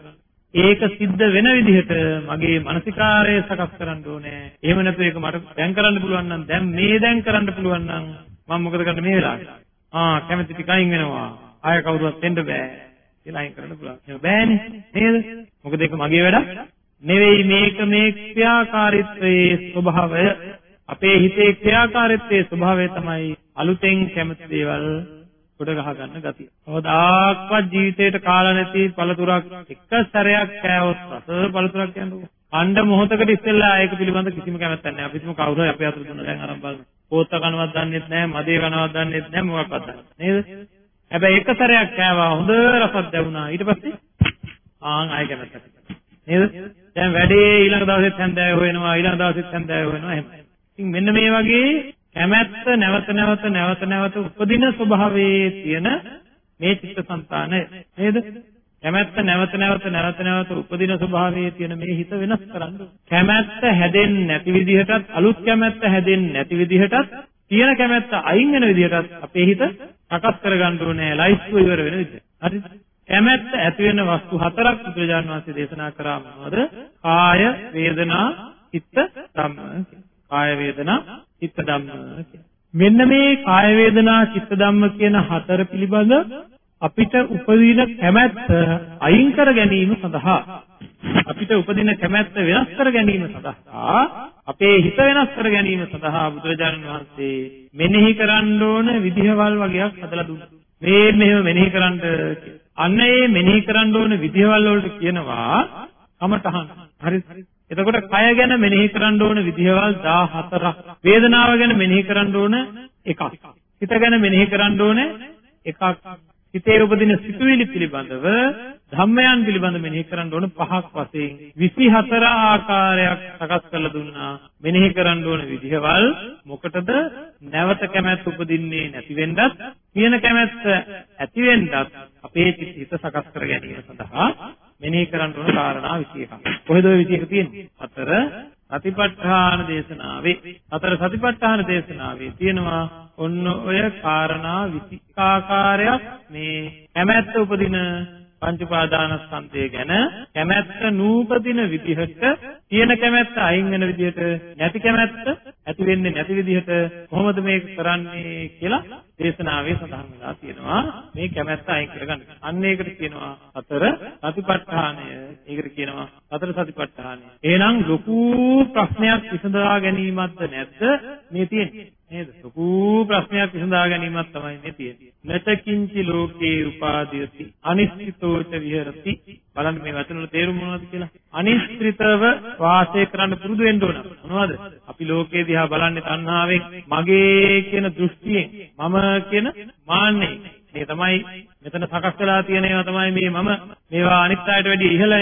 ඒක සිද්ධ වෙන විදිහට මගේ මානසිකාරය සකස් කරන්න ඕනේ. එහෙම නැත්නම් ඒක මට දැන් කරන්න පුළුවන් නම් දැන් මේ දැන් කරන්න පුළුවන් නම් මම මොකද කරන්නේ මේ වෙලාවේ? ආ කැමැති ටික අයින් වෙනවා. ආය කවුරුවත් එන්න බෑ. කියලා අයින් කරන්න පුළුවන්. ඒක බෑනේ. නේද? මොකද ඒක මගේ වැඩක් නෙවෙයි මේක මේ ක්‍රියාකාරීත්වයේ ස්වභාවය අපේ හිතේ ක්‍රියාකාරීත්වයේ ස්වභාවය තමයි අලුතෙන් කැමති දේවල් කොට ගහ ගන්න ගතිය. කවදාක්වත් ජීවිතේට කාලා නැති පළතුරක් එක සැරයක් කෑවොත් රස පළතුරක් කියන්නේ. අණ්ඩ මොහොතකට ඉස්සෙල්ලා ඒක පිළිබඳ කිසිම කැමැත්තක් නැහැ. අපි හිතමු කවුරු හරි අපේ අතට දුන්න දැන් අරන් බලන්න. පොත්ත කනවත් දන්නෙත් නැහැ, මදේ කනවත් දන්නෙත් නැහැ, මොකක්වත් දන්නේ නේද? හැබැයි එක සැරයක් කෑවා හොඳ රසක් දැනුණා. ඊට පස්සේ ආන් ආයෙ කැමැත්තක්. නේද? දැන් වැඩේ ඊළඟ දවසෙත් හැන්දෑව හොයනවා, ඊළඟ දවසෙත් හැන්දෑව හොයනවා එහෙම. ඉතින් මෙන්න මේ වගේ කැමැත්ත නැවත නැවත නැවත නැවත උපදින ස්වභාවයේ තියෙන මේ චිත්තසංතානය නේද? කැමැත්ත නැවත නැවත නැවත නැවත උපදින ස්වභාවයේ තියෙන මේ හිත වෙනස් කරන්න. කැමැත්ත හැදෙන්නේ නැති විදිහටත් අලුත් කැමැත්ත හැදෙන්නේ නැති විදිහටත් තියෙන කැමැත්ත අයින් වෙන විදිහටත් අපේ හිත සකස් කරගන්න ඕනේ ලයිස්තු ඉවර වෙන විදිහට. හරිද? කැමැත්ත ඇති වෙන වස්තු හතරක් බුදුරජාණන් වහන්සේ දේශනා කරා මොනවද? කාය, වේදනා, චිත්ත, ධම්ම. කාය වේදනා, චිත්ත ධම්ම මෙන්න මේ කාය වේදනා, චිත්ත ධම්ම කියන හතර පිළිබඳ අපිට උපදින කැමැත්ත අයින් කර ගැනීම සඳහා අපිට උපදින කැමැත්ත වෙනස් කර ගැනීම සඳහා අපේ හිත වෙනස් කර ගැනීම සඳහා බුදුරජාණන් වහන්සේ මෙනෙහි කරන්න ඕන විදිහවල් වගේක් හදලා දුන්නා. මේ මෙහෙම මෙනෙහි කරන්න අන්න ඒ මෙනෙහි කරන්න ඕන විදිහවල් වලට කියනවා කමඨහන්. හරි. එතකොට කය ගැන මෙනෙහි කරන්න ඕන විදිහවල් 14ක්. වේදනාව ගැන මෙනෙහි කරන්න ඕන එකක්. හිත ගැන මෙනෙහි කරන්න ඕන එකක්. හිතේ උපදින සිතුවිලි පිළිබඳව ධම්මයන් පිළිබඳ මෙනෙහි කරන්න ඕන පහක් වශයෙන් 24 ආකාරයක් සකස් කරලා දුන්නා. මෙනෙහි කරන්න ඕන විදිහවල් මොකටද? නැවත කැමැත්ත උපදින්නේ නැති වෙන්නත් කියන කැමැත්ත ඇති වෙන්නත් අපේ හිත සකස් කර ගැනීම සඳහා මෙනෙහි කරන්න ඕන කාරණා 21ක් කොහෙද ওই 21 තියෙන්නේ? අතර සතිපට්ඨාන දේශනාවේ අතර සතිපට්ඨාන දේශනාවේ තියෙනවා ඔන්න ඔය කාරණා 20 ආකාරයක් මේ කැමැත්ත උපදින පංච උපාදානස්කන්ධය ගැන කැමැත්ත නූපදින විදිහට තියෙන කැමැත්ත අයින් වෙන විදිහට නැති කැමැත්ත ඇති වෙන්නේ නැති විදිහට කොහොමද මේක කරන්නේ කියලා දේශනාවේ සඳහන් වෙලා තියෙනවා මේ කැමැත්ත අයින් කරගන්න. අන්න ඒකට කියනවා හතර සතිපට්ඨානය. ඒකට කියනවා හතර සතිපට්ඨානය. එහෙනම් ලොකු ප්‍රශ්නයක් විසඳා ගැනීමක්ද නැද්ද මේ තියෙන්නේ? නේද? ලොකු ප්‍රශ්නයක් විසඳා ගැනීමක් තමයි මේ තියෙන්නේ. නචකින්චි ලෝකේ උපාදීයති අනිශ්චිතෝච විහෙරති. බලන්න මේ වචන වල තේරුම මොනවද කියලා. අනිශ්චිතව වාසය කරන්න පුරුදු වෙන්න ඕන. මොනවද? අපි ලෝකේ දිහා බලන්නේ තණ්හාවෙන්, මගේ කියන දෘෂ්ටියෙන්, මම කියන මාන්නෙන්. මේ තමයි මෙතන සකස් වෙලා තියෙන ඒවා තමයි මේ මම මේවා අනිත් අයට වැඩිය ඉහළය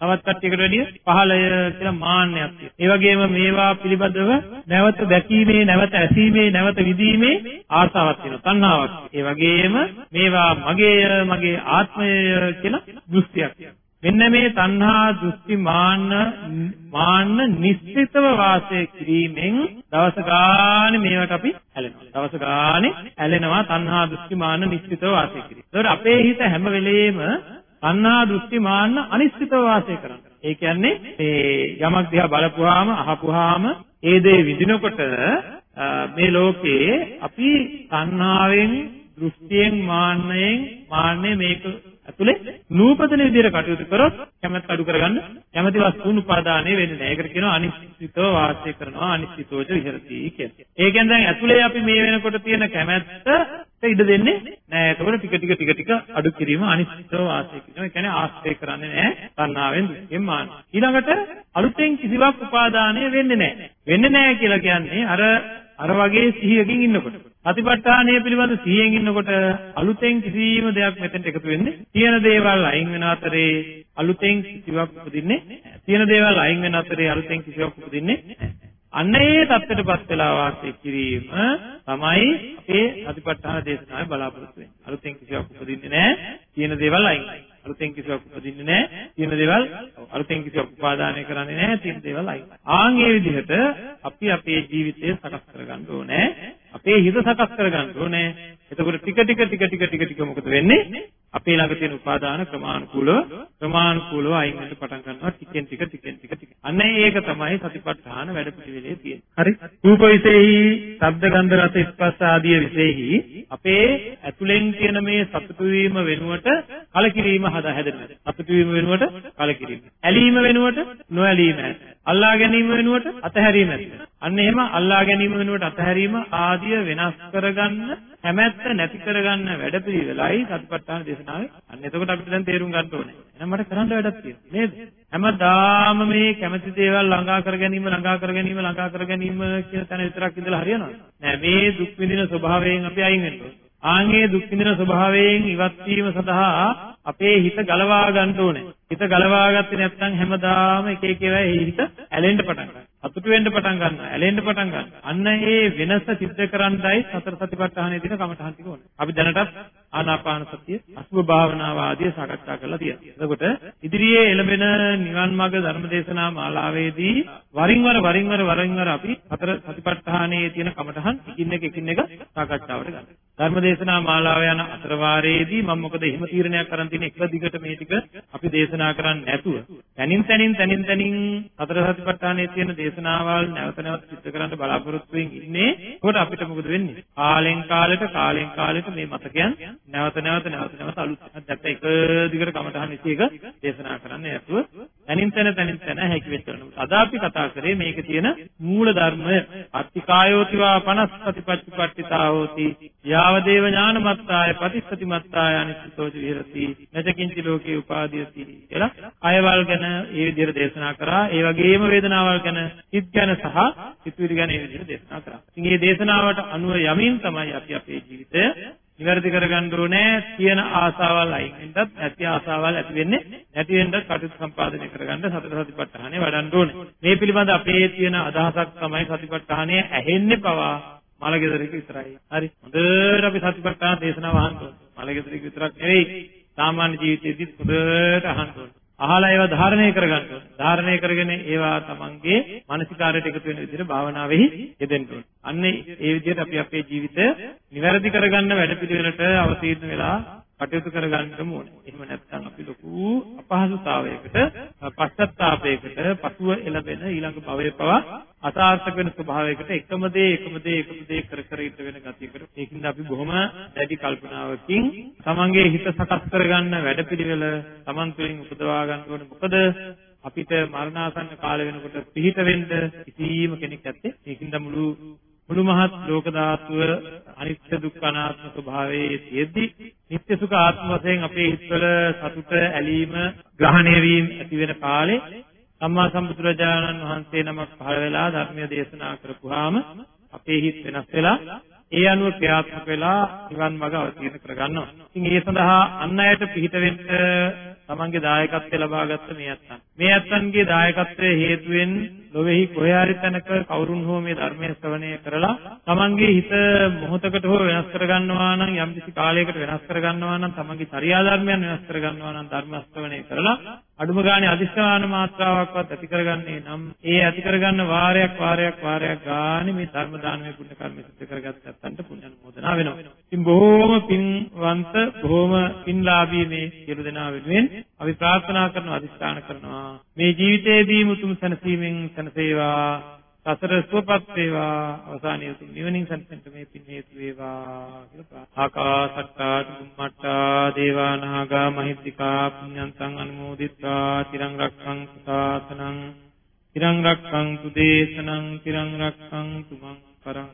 තවත් කට්ටියකට වැඩිය පහළය කියලා මාන්නයක් තියෙනවා. ඒ වගේම මේවා පිළිබඳව නැවත දැකීමේ නැවත ඇසීමේ නැවත විඳීමේ ආසාවක් තියෙනවා. තණ්හාවක්. ඒ වගේම මේවා මගේය මගේ ආත්මය කියලා දෘෂ්ටියක් තියෙනවා. මෙන්න මේ තණ්හා දෘෂ්ටි මාන්න මාන්න නිශ්චිතව වාසය කිරීමෙන් දවස ගානේ මේවට අපි ඇලෙනවා. දවස ගානේ ඇලෙනවා තණ්හා දෘෂ්ටි මාන්න නිශ්චිතව වාසය කිරීම. ඒතකොට අපේ හිත හැම වෙලෙම තණ්හා දෘෂ්ටි මාන්න අනිශ්චිතව වාසය කරනවා. ඒ කියන්නේ මේ යමක් දිහා බලපුවාම අහපුවාම ඒ දේ විඳිනකොට මේ ලෝකේ අපි තණ්හාවෙන් දෘෂ්ටියෙන් මාන්නයෙන් මාන්නේ මේක ඇතුලේ නූපදින විදිහට කටයුතු කරොත් කැමැත්ත අඩු කරගන්න කැමැති වස්තුන් උපාදානය වෙන්නේ නැහැ. ඒකට කියනවා අනිශ්චිතව වාසය කරනවා අනිශ්චිතෝච විහෙරති කියන්නේ. ඒ කියන්නේ දැන් ඇතුලේ අපි මේ වෙනකොට තියෙන කැමැත්ත ඉඩ දෙන්නේ නැහැ. ඒකවල ටික ටික ටික ටික අඩු කිරීම අනිශ්චිතව වාසය කිරීම. ඒ කියන්නේ ආශ්‍රය කරන්නේ නැහැ. තණ්හාවෙන් දුකෙන් මාන. ඊළඟට අලුතෙන් කිසිවක් උපාදානය වෙන්නේ නැහැ. වෙන්නේ නැහැ කියලා කියන්නේ අර අර වගේ සිහියකින් ඉන්නකොට. සතිපට්ඨානය පිළිබඳ සිහියෙන් ඉන්නකොට අලුතෙන් කිසිම දෙයක් මෙතෙන්ට එකතු වෙන්නේ. තියෙන දේවල් අයින් වෙන අතරේ අලුතෙන් කිසිවක් උපදින්නේ තියෙන දේවල් අයින් වෙන අතරේ අලුතෙන් කිසිවක් උපදින්නේ අන්න ඒ தත්ත්වයටපත් වෙලා වාසය කිරීම තමයි අපේ සතිපට්ඨාන දේශනාවේ බලාපොරොත්තු වෙන්නේ. අලුතෙන් කිසිවක් උපදින්නේ නැහැ. තියෙන දේවල් අයින්. අලුතෙන් කිසිවක් උපදින්නේ නැහැ. තියෙන දේවල් අලුතෙන් කිසිවක් උපාදානය කරන්නේ නැහැ. තියෙන දේවල් අයින්. ආන් මේ විදිහට අපි අපේ ජීවිතය සකස් කරගන්න ඕනේ. අපේ හිත සකස් කරගන්න ඕනේ. එතකොට ටික ටික ටික ටික ටික ටික මොකද වෙන්නේ? අපේ ළඟ තියෙන උපාදාන ක්‍රමානුකූලව ක්‍රමානුකූලව අයින් වෙන්න පටන් ගන්නවා ටිකෙන් ටික ටිකෙන් ටික ටික. අන්න ඒක තමයි සතිපට්ඨාන වැඩපිළිවෙලේ තියෙන්නේ. හරි. රූප විශේෂයි, ශබ්ද ගන්ධ රස ස්පර්ශ ආදී විශේෂයි අපේ ඇතුලෙන් තියෙන මේ සතුටු වීම වෙනුවට කලකිරීම හදා හැදෙනවා. සතුටු වීම වෙනුවට කලකිරීම. ඇලීම වෙනුවට නොඇලීම. අල්ලා ගැනීම වෙනුවට අතහැරීම ඇති. අන්න එහෙම අල්ලා ගැනීම වෙනුවට අතහැරීම ආදිය වෙනස් කරගන්න කැමැත්ත නැති කරගන්න වැඩපිළිවෙලයි සතිපට්ඨාන දේශනාවේ. අන්න එතකොට අපිට දැන් තේරුම් ගන්න ඕනේ. එහෙනම් මට කරන්න වැඩක් තියෙනවා. නේද? හැමදාම මේ කැමැති දේවල් ළඟා කර ගැනීම ළඟා කර ගැනීම ළඟා කර ගැනීම කියන තැන විතරක් ඉඳලා හරියනවද? නෑ මේ දුක් විඳින ස්වභාවයෙන් අපි අයින් වෙන්න ඕනේ. ආන්ගේ දුක් විඳින ස්වභාවයෙන් ඉවත් වීම සඳහා අපේ හිත ගලවා ගන්න ඕනේ. හිත ගලවා ගත්තේ නැත්නම් හැමදාම එක එක ඒවා හිත ඇලෙන්න පටන් ගන්නවා. අතුට වෙන්න පටන් ගන්නවා. ඇලෙන්න පටන් ගන්නවා. අන්න ඒ වෙනස සිද්ධ කරන්නයි සතර සතිපට්ඨානයේ තියෙන කමඨහන් ටික ඕනේ. අපි දැනටත් ආනාපාන සතිය, අසුභ භාවනාව ආදී සාකච්ඡා කරලා තියෙනවා. එතකොට ඉදිරියේ එළඹෙන නිවන් මාර්ග ධර්මදේශනා මාලාවේදී වරින් වර වරින් වර වරින් වර අපි සතර සතිපට්ඨානයේ තියෙන කමඨහන් එකින් එක එකින් එක සාකච්ඡාවට ගන්නවා. ධර්මදේශනා මාලාව යන අතර වාරයේදී මම මොකද එහෙම තීරණයක් කරන් තියෙන එක දිගට මේ ටික අපි දේශනා කරන්නේ නැතුව තනින් තනින් තනින් තනින් සතර සතිපට්ඨානයේ තියෙන දේශනාවල් නැවත නැවත සිද්ධ කරන්න බලාපොරොත්තු වෙමින් ඉන්නේ. ඒකට අපිට මොකද වෙන්නේ? කාලෙන් කාලෙට කාලෙන් කාලෙට මේ මතකයන් නැවත නැවත නැවත නැවත අලුත් නැත්නම් එක දිගට කමටහන් ඉති එක දේශනා කරන්නේ නැතුව තනින් තන තනින් තන හැකි වෙච්ච වෙනවා. අද අපි කතා කරේ මේකේ තියෙන මූල ධර්මය අත්තිකායෝතිවා 50 සතිපට්ඨිපට්ඨිතා හෝති. යාව දේව ඥානමත්තාය පටිච්චසතිමත්තාය අනිත්‍යෝච විහෙරති. නචකින්චි ලෝකේ උපාදීයති කියලා අයවල් ගැන ඒ විදිහට දේශනා කරා. ඒ වගේම වේදනාවල් ගැන හිත් ගැන සහ සිතුවිලි ගැන ඒ විදිහට දේශනා කරා. ඉතින් මේ දේශනාවට අනුව යමින් තමයි අපි අපේ ජීවිතය නිවැරදි කරගන්න ඕනේ තියෙන ආසාවල් අයින් වෙන්නත් නැති ආසාවල් ඇති වෙන්නේ නැති වෙන්නත් කටයුතු සම්පාදනය කරගන්න සතර සතිපට්ඨානය වඩන්න ඕනේ. මේ පිළිබඳ අපේ තියෙන අදහසක් තමයි සතිපට්ඨානය ඇහෙන්නේ පවා මලගෙදරක විතරයි. හරි. හොඳට අපි සතිපට්ඨාන දේශනාව අහන්න ඕනේ. මලගෙදරක විතරක් නෙවෙයි. සාමාන්‍ය ජීවිතයේදීත් හොඳට අහන්න ඕනේ. අහලා ඒවා ධාරණය කරගන්න ඕනේ. ධාරණය කරගෙන ඒවා තමන්ගේ මානසිකාරයට එකතු වෙන විදිහට භාවනාවෙහි යෙදෙන්න ඕනේ. අන්නේ ඒ විදිහට අපි අපේ ජීවිතය නිවැරදි කරගන්න වැඩපිළිවෙලට අවතීර්ණ වෙලා කටයුතු කරගන්න ඕනේ. එහෙම නැත්නම් අපි ලොකු අපහසුතාවයකට, පශ්චත්තාපයකට පසුව එළබෙන ඊළඟ භවයේ පවා අසාර්ථක වෙන ස්වභාවයකට එකම දේ එකම දේ එකම දේ කර කර ඉඳ වෙන ගතියකට. ඒකින්ද අපි බොහොම දැඩි කල්පනාවකින් තමන්ගේ හිත සකස් කරගන්න වැඩපිළිවෙල තමන් තුළින් උපදවා ගන්න ඕනේ. මොකද අපිට මරණාසන්න කාල වෙනකොට පිහිට වෙන්න කිසිම කෙනෙක් නැත්තේ. ඒකින්ද මුළු මුළු මහත් ලෝක ධාතුව අනිත්‍ය දුක්ඛ අනාත්ම ස්වභාවයේ තියෙද්දි නිත්‍ය සුඛ ආත්ම වශයෙන් අපේ හිතවල සතුට ඇලීම ග්‍රහණය වීම ඇති වෙන කාලේ සම්මා සම්බුදුරජාණන් වහන්සේ නමක් පහළ වෙලා ධර්මය දේශනා කරපුවාම අපේ හිත වෙනස් වෙලා ඒ අනුව ක්‍රියාත්මක වෙලා නිවන් මඟ අවතීර්ණ කරගන්නවා. ඉතින් ඒ සඳහා අන් අයට පිහිට වෙන්න තමන්ගේ දායකත්වය ලබා ගත්ත මේ අත්තන්. මේ අත්තන්ගේ දායකත්වයේ හේතුවෙන් ලොවේහි කොහේ හරි තැනක කවුරුන් හෝ මේ ධර්මයේ ශ්‍රවණය කරලා තමන්ගේ හිත මොහොතකට හෝ වෙනස් කරගන්නවා නම් යම්කිසි කාලයකට වෙනස් කරගන්නවා නම් තමන්ගේ චර්යා ධර්මයන් වෙනස් කරගන්නවා නම් ධර්ම ශ්‍රවණය කරලා අඩුම ගානේ අදිස්ථාන මාත්‍රාවක්වත් ඇති කරගන්නේ නම් ඒ ඇති කරගන්න වාරයක් වාරයක් වාරයක් ගානේ මේ ධර්ම දානමය පුණ්‍ය කර්ම සිද්ධ කරගත්ත නැත්නම් පුණ්‍ය අනුමෝදනා වෙනවා. ඉතින් බොහෝම පින්වන්ත බොහෝම පින්ලාභී මේ සියලු දෙනා වෙනුවෙන් අපි ප්‍රාර්ථනා කරනවා අදිස්ථාන කරනවා මේ ජීවිතයේදී මුතුම් සනසීමෙන් සනසේවා සතර සුවපත් වේවා. අවසානයේ උතුම් නිවනින් සැනසෙන්න මේ පින් හේතු වේවා කියලා ආකාසට්ටා චුම්මට්ටා දේවා නාග මහිත්‍තිකා පුඤ්ඤන්තං අනුමෝදිත්වා තිරං රක්ඛන්තු සාසනං තිරං රක්ඛන්තු දේශනං තිරං රක්ඛන්තු මං කරං